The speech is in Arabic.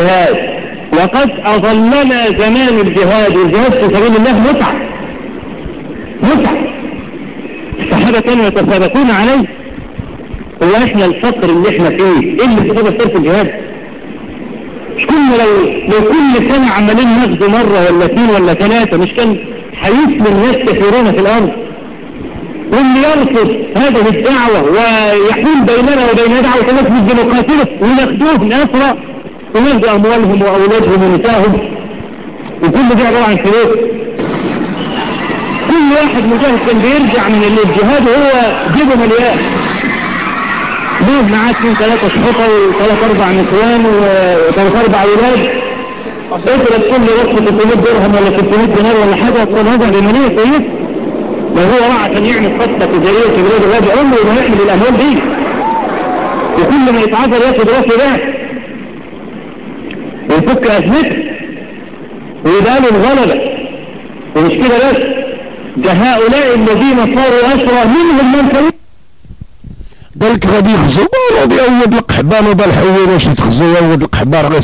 الجهاد. وقد أظلنا زمان الجهاد. والجهاد في سبيل الله متعة. متعة. الصحابة كانوا يتسابقون عليه. هو إحنا الفقر اللي إحنا فيه. إيه اللي بسبب صرف الجهاد؟ مش كنا لو لو كل سنة عمالين ناخده مرة ولا اثنين ولا ثلاثة مش كان هيسلم ناس كثيرون في الأرض. واللي يرفض هذه الدعوة ويحول بيننا وبين دعوة الناس بالديمقراطية وناخدوه ناسرة وناخد اموالهم وأولادهم ونسائهم. وكل ده عبارة عن فلوس. كل واحد مجاهد كان بيرجع من الجهاد وهو جيبه مليان. ليه معاه اثنين ثلاثة شحطة وثلاث أربع نسوان وثلاث أربع أولاد؟ اضرب كل وقت 300 درهم ولا 300 دينار ولا حاجة تكون هذا بمالية كويس لو هو راح عشان يعمل خطة تجارية في بلاد الغابة عمره ما يحمل الأموال دي. وكل ما يتعذر ياخد راسه ده ويفك ازمته ويبقى له الغلبة. ومش كده بس. ده هؤلاء الذين صاروا أسرى منهم من كانوا قال لك غادي يخزوا غادي يعود القحبان وبالحوين واش تخزوا يعود القحبان غير